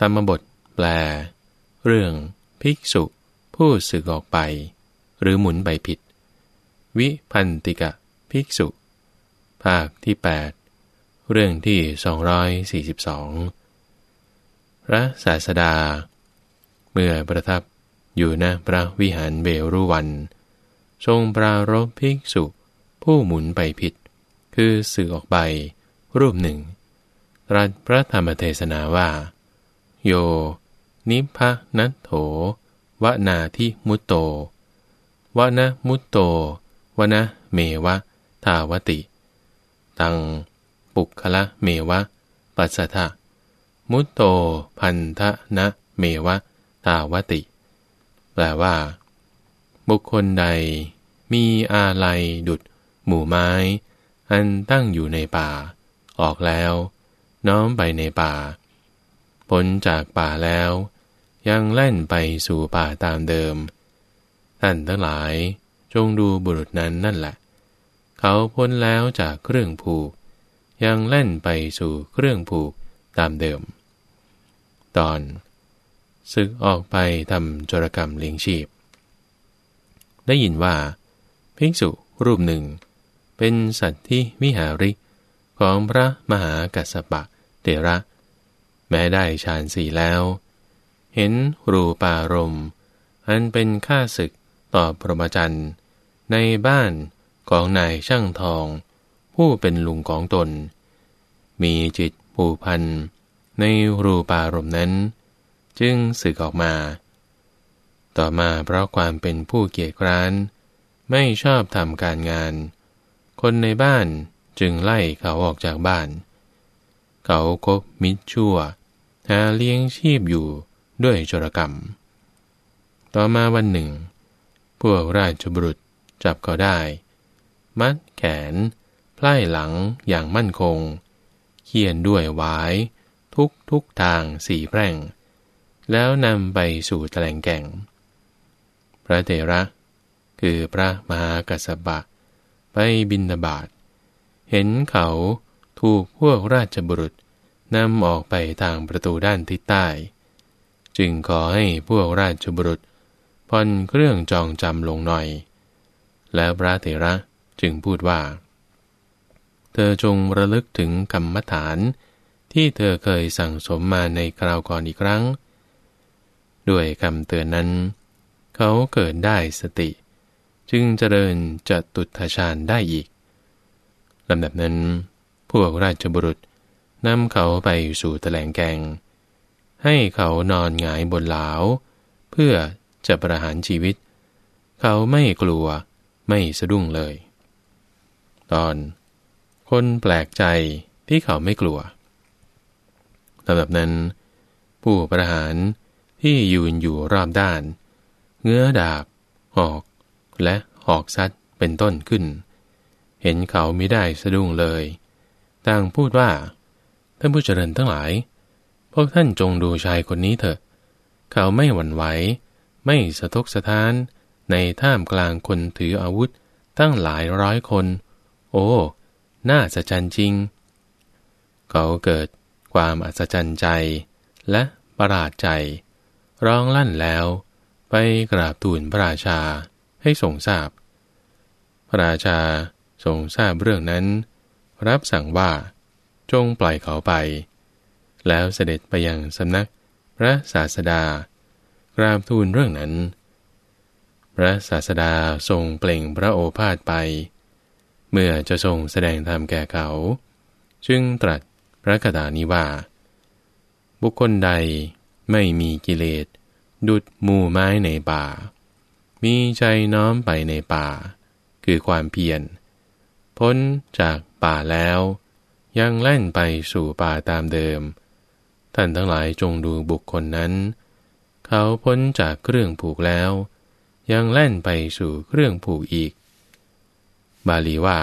ธรรมบทแปล เรื่อง ภิกษุ ผู้สึกออกไป หรือหมุนไปผิด วิพันติกะ ภิกษุ ภาคที่ 8 เรื่องที่ 242 พระศาสดา เมื่อประทับอยู่ณพระวิหารเบรุวัน ทรงปรารบภิกษุ ผู้หมุนไปผิด คือสื่อออกไป รูปหนึ่ง ตรัสพระธรรมเทศนาว่า โย นิพะนัตโถวนาทิมุตโตวนะมุตโตวนะเมวะ ทาวติ ตัง ปุคละเมวะ ปัสสะมุตโตพันธะนะเมวะ ทาวติ แปลว่า บุคคลใด มีอาลัยดุดหมู่ไม้ อันตั้งอยู่ในป่า ออกแล้ว น้อมไปในป่า พ้นจากป่าแล้ว ยังแล่นไปสู่ป่าตามเดิม ท่านทั้งหลายจงดูบุรุษนั้นนั่นแหละ เขาพ้นแล้วจากเครื่องผูก ยังแล่นไปสู่เครื่องผูกตามเดิม ตอนศึกออกไปทำจรกรรมเลี้ยงชีพ ได้ยินว่า ภิกษุรูปหนึ่ง เป็นสัตว์ที่วิหาริกของพระมหากัสสปะเตระ แม้ได้ฌานสี่แล้ว เห็นรูปารมณ์อันเป็นค่าศึกต่อพรหมจรรย์ ในบ้านของนายช่างทอง ผู้เป็นลุงของตน มีจิตผูกพันในรูปารมณ์นั้น จึงสึกออกมา ต่อมาเพราะความเป็นผู้เกียจคร้าน ไม่ชอบทำการงาน คนในบ้านจึงไล่เขาออกจากบ้าน เขาคบมิตรชั่ว หาเลี้ยงชีพอยู่ด้วยจรกรรม ต่อมาวันหนึ่ง พวกราชบุรุษจับเขาได้ มัดแขนไพล่หลังอย่างมั่นคง เขียนด้วยวาย ทุกทุกทางสี่แพร่ง แล้วนำไปสู่แถลงแก่ง พระเถระ คือพระมหากัสสปะ ไปบินบาตเห็นเขาถูกพวกราชบุรุษ นำออกไปทางประตูด้านทิศใต้ จึงขอให้พวกราชบุรุษผ่อนเครื่องจองจำลงหน่อย แล้วพระเถระจึงพูดว่า เธอจงระลึกถึงกรรมฐานที่เธอเคยสั่งสมมาในคราวก่อนอีกครั้ง ด้วยคำเตือนนั้น เขาเกิดได้สติ จึงเจริญจตุทชาญได้อีกลำดับนั้น พวกราชบุรุษ นำเขาไปสู่แถลงแกง ให้เขานอนหงายบนหลาวเพื่อจะประหารชีวิต เขาไม่กลัวไม่สะดุ้งเลย ตอน คนแปลกใจที่เขาไม่กลัวลำดับนั้น ผู้ประหารที่ยืนอยู่รอบด้าน เงื้อดาบ หอก และหอกซัดเป็นต้นขึ้น เห็นเขาไม่ได้สะดุ้งเลย ต่างพูดว่า ท่านผู้เจริญทั้งหลาย พวกท่านจงดูชายคนนี้เถอะ เขาไม่หวั่นไหว ไม่สะทกสะท้าน ในท่ามกลางคนถืออาวุธตั้งหลายร้อยคน โอ้ น่าสะใจจริง เขาเกิดความอัศจรรย์ใจ และประหลาดใจ ร้องลั่นแล้ว ไปกราบทูลพระราชาให้ทรงทราบ พระราชาทรงทราบเรื่องนั้น รับสั่งว่า จงปล่อยเขาไป แล้วเสด็จไปยังสำนักพระศาสดากราบทูลเรื่องนั้น พระศาสดาทรงเปล่งพระโอภาษไป เมื่อจะทรงแสดงธรรมแก่เขา จึงตรัสพระคาถานี้ว่า บุคคลใดไม่มีกิเลส ดุดมูไม้ในป่า มีใจน้อมไปในป่า คือความเพียร พ้นจากป่าแล้ว ยังแล่นไปสู่ป่าตามเดิม ท่านทั้งหลายจงดูบุคคลนั้น เขาพ้นจากเครื่องผูกแล้ว ยังแล่นไปสู่เครื่องผูกอีก บาลีว่า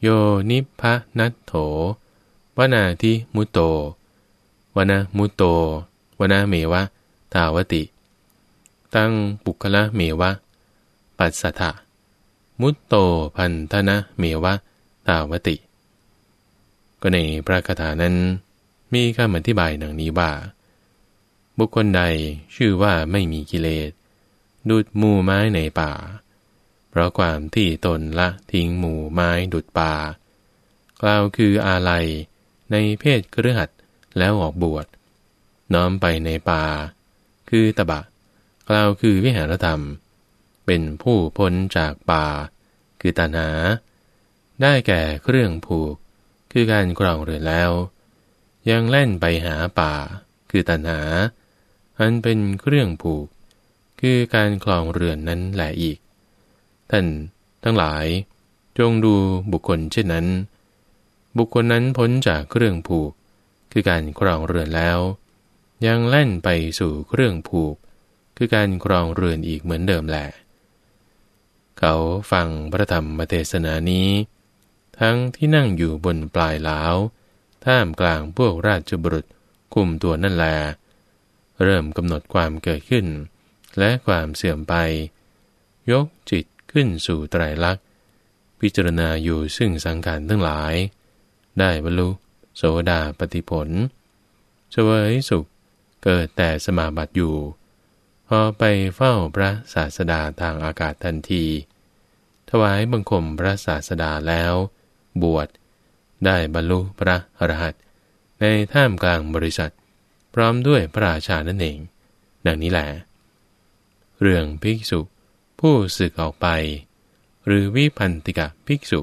โยนิพะนัตโถวนาทิมุตโตวนามุตโตวนาเมวะทาวติ ตั้งปุคละเมวะ ปัสสะทะมุตโตพันธนะเมวะ ตาวติ ก็ในพระคาถานั้น มีคำอธิบายดังนี้ว่า บุคคลใดชื่อว่าไม่มีกิเลสดุดหมู่ไม้ในป่า เพราะความที่ตนละทิ้งหมู่ไม้ดุดป่ากล่าวคืออาลัยในเพศเครือขัดแล้วออกบวช น้อมไปในป่า คือตบะ กล่าวคือวิหารธรรม เป็นผู้พ้นจากป่า คือตัณหาได้แก่เครื่องผูก คือการครองเรือนแล้ว ยังเล่นไปหาป่า คือตัณหา อันเป็นเครื่องผูก คือการคลองเรือนนั้นแหละอีก ท่านทั้งหลาย จงดูบุคคลเช่นนั้น บุคคลนั้นพ้นจากเครื่องผูก คือการครองเรือนแล้ว ยังเล่นไปสู่เครื่องผูก คือการครองเรือนอีกเหมือนเดิมแหละ เขาฟังพระธรรมเทศนานี้ ทั้งที่นั่งอยู่บนปลายล้าวท่ามกลางพวกราชบุรุษคุมตัวนั่นแล เริ่มกำหนดความเกิดขึ้น และความเสื่อมไป ยกจิตขึ้นสู่ไตรลักษณ์ พิจารณาอยู่ซึ่งสังขารทั้งหลาย ได้บรรลุโสดาปฏิผลเสวยสุขเกิดแต่สมาบัติอยู่ พอไปเฝ้าพระศาสดาทางอากาศทันที ถวายบังคมพระศาสดาแล้ว บวช ได้บรรลุพระอรหันต์ในท่ามกลางบริษัท พร้อมด้วยพระราชานั่นเอง ดังนี้แหละ เรื่องภิกษุ ผู้สึกออกไป หรือวิพันติกะภิกษุ